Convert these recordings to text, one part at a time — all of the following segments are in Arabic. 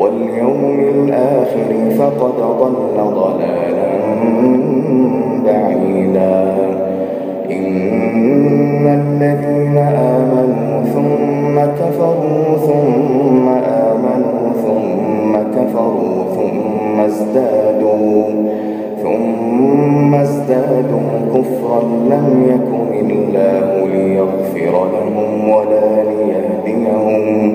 واليوم الآخر فقد ضل ضلالا بعيدا. إن الذين آمنوا ثم كفروا ثم آمنوا ثم كفروا ثم ازدادوا ثم ازدادوا كفرا لم يكن الله ليغفر لهم ولا ليهديهم.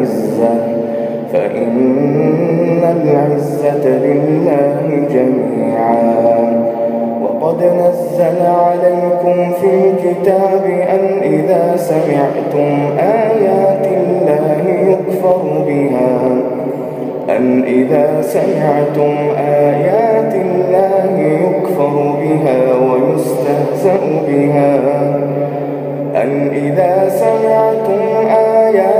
العزة فإن العزة لله جميعا. وقد نزل عليكم في الكتاب أن إذا سمعتم آيات الله يكفر بها. أن إذا سمعتم آيات الله يكفر بها ويستهزأ بها. أن إذا سمعتم آيات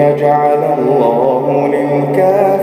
يجعل الله للكافرين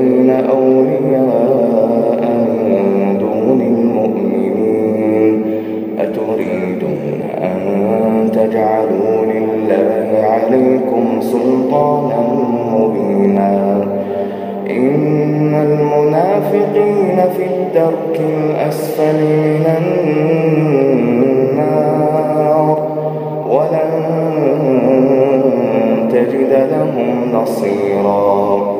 يتخذون أولياء من دون المؤمنين. أتريدون أن تجعلوا لله عليكم سلطانا مبينا. إن المنافقين في الدرك الأسفل من النار. ولن تجد لهم نصيراً.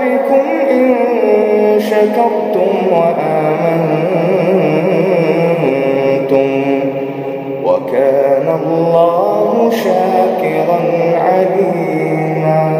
بكم إن شكرتم وآمنتم وكان الله شاكرا عليما.